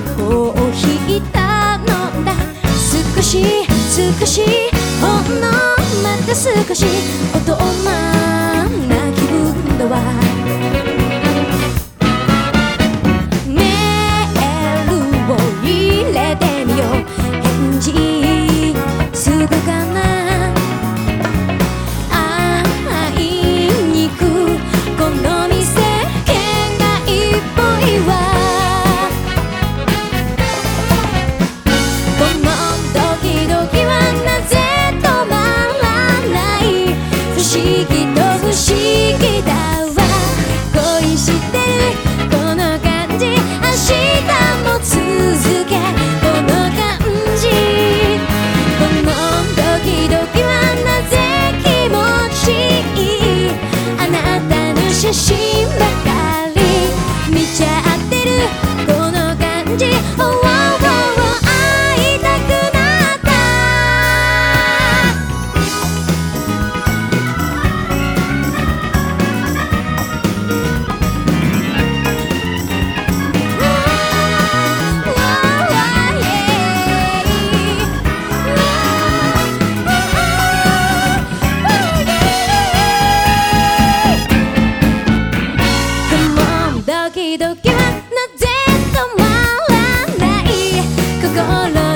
でコーヒー頼んだ。少し少しほんのまた少し大人不思議だわ恋してるこの感じ明日も続けこの感じこのドキドキはなぜ気持ちいいあなたの写真時はなぜ止まらない心